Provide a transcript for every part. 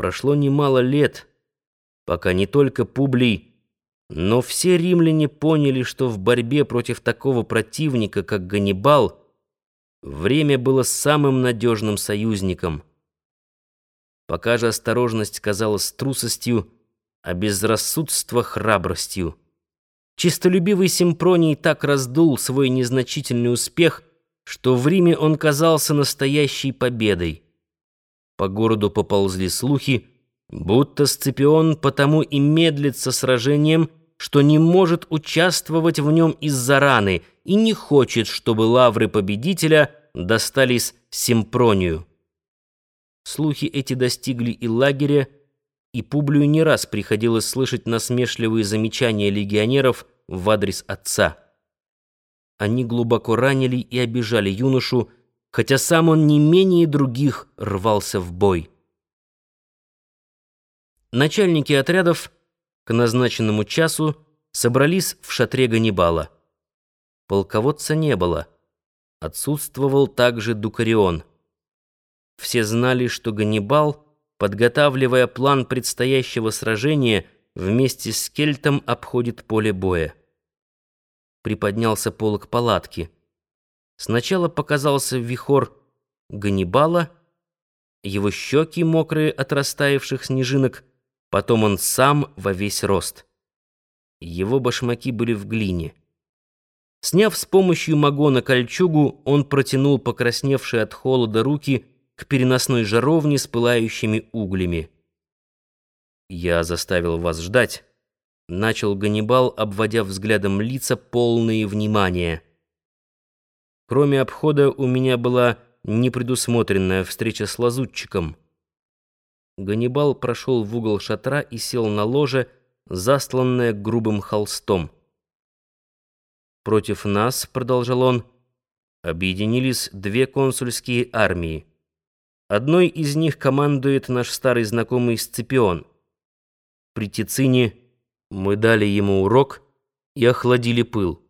Прошло немало лет, пока не только Публий, но все римляне поняли, что в борьбе против такого противника, как Ганнибал, время было самым надежным союзником. Пока же осторожность казалась трусостью, а безрассудство — храбростью. Чистолюбивый Симпроний так раздул свой незначительный успех, что в Риме он казался настоящей победой. По городу поползли слухи, будто Сципион потому и медлит со сражением, что не может участвовать в нем из-за раны и не хочет, чтобы лавры победителя достались Симпронию. Слухи эти достигли и лагеря, и Публию не раз приходилось слышать насмешливые замечания легионеров в адрес отца. Они глубоко ранили и обижали юношу, хотя сам он не менее других рвался в бой. Начальники отрядов к назначенному часу собрались в шатре Ганнибала. Полководца не было. Отсутствовал также Дукарион. Все знали, что Ганнибал, подготавливая план предстоящего сражения, вместе с Кельтом обходит поле боя. Приподнялся полог палатки. Сначала показался вихор Ганнибала, его щеки, мокрые от растаявших снежинок, потом он сам во весь рост. Его башмаки были в глине. Сняв с помощью магона кольчугу, он протянул покрасневшие от холода руки к переносной жаровне с пылающими углями. «Я заставил вас ждать», — начал Ганнибал, обводя взглядом лица, полные внимания. Кроме обхода у меня была непредусмотренная встреча с лазутчиком. Ганнибал прошел в угол шатра и сел на ложе, застланное грубым холстом. «Против нас», — продолжал он, — «объединились две консульские армии. Одной из них командует наш старый знакомый Сципион. При Тицине мы дали ему урок и охладили пыл.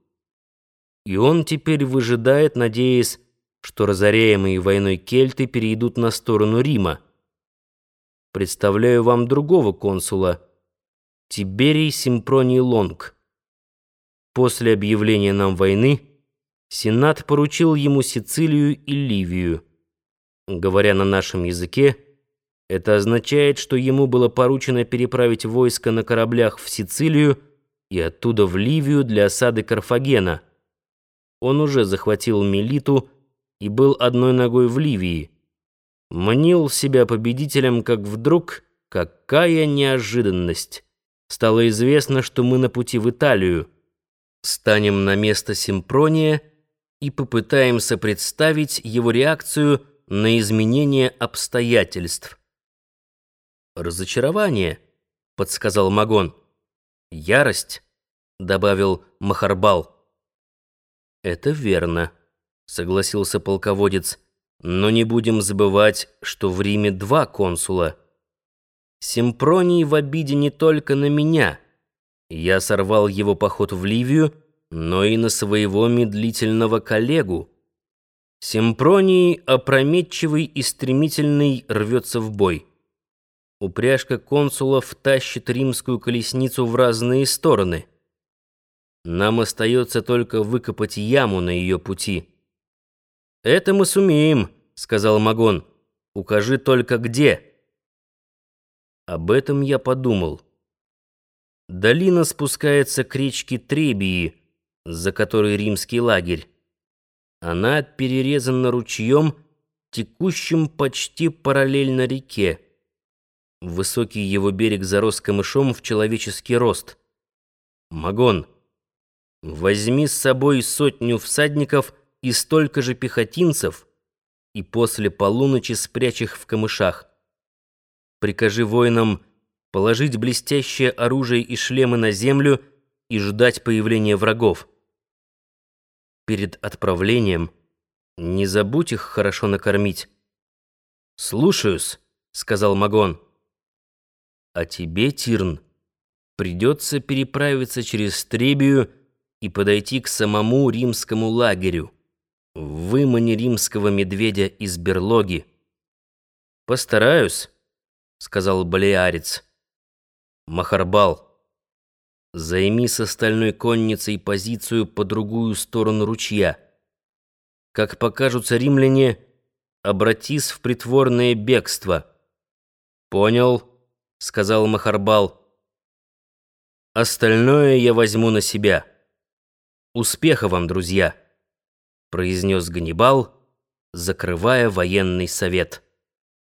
И он теперь выжидает, надеясь, что разоряемые войной кельты перейдут на сторону Рима. Представляю вам другого консула, Тиберий Симпроний Лонг. После объявления нам войны Сенат поручил ему Сицилию и Ливию. Говоря на нашем языке, это означает, что ему было поручено переправить войско на кораблях в Сицилию и оттуда в Ливию для осады Карфагена – он уже захватил Мелиту и был одной ногой в Ливии. Мнил себя победителем, как вдруг, какая неожиданность. Стало известно, что мы на пути в Италию. Станем на место Симпрония и попытаемся представить его реакцию на изменение обстоятельств. «Разочарование», — подсказал Магон. «Ярость», — добавил Махарбал. «Это верно», — согласился полководец. «Но не будем забывать, что в Риме два консула. Симпроний в обиде не только на меня. Я сорвал его поход в Ливию, но и на своего медлительного коллегу. Симпроний, опрометчивый и стремительный, рвется в бой. Упряжка консулов тащит римскую колесницу в разные стороны». Нам остается только выкопать яму на ее пути. «Это мы сумеем», — сказал Магон. «Укажи только где». Об этом я подумал. Долина спускается к речке Требии, за которой римский лагерь. Она перерезана ручьем, текущим почти параллельно реке. Высокий его берег зарос камышом в человеческий рост. Магон — Возьми с собой сотню всадников и столько же пехотинцев, и после полуночи спрячь их в камышах. Прикажи воинам положить блестящее оружие и шлемы на землю и ждать появления врагов. Перед отправлением не забудь их хорошо накормить. «Слушаюсь», — сказал Магон. «А тебе, Тирн, придется переправиться через Требию и подойти к самому римскому лагерю, вымани римского медведя из берлоги. Постараюсь. сказал Балиарец. Махарбал, займи с остальной конницей позицию по другую сторону ручья. Как покажутся римляне, обратись в притворное бегство. Понял, сказал Махарбал. Остальное я возьму на себя. Успеха вам, друзья, произнес Ганнибал, закрывая военный совет.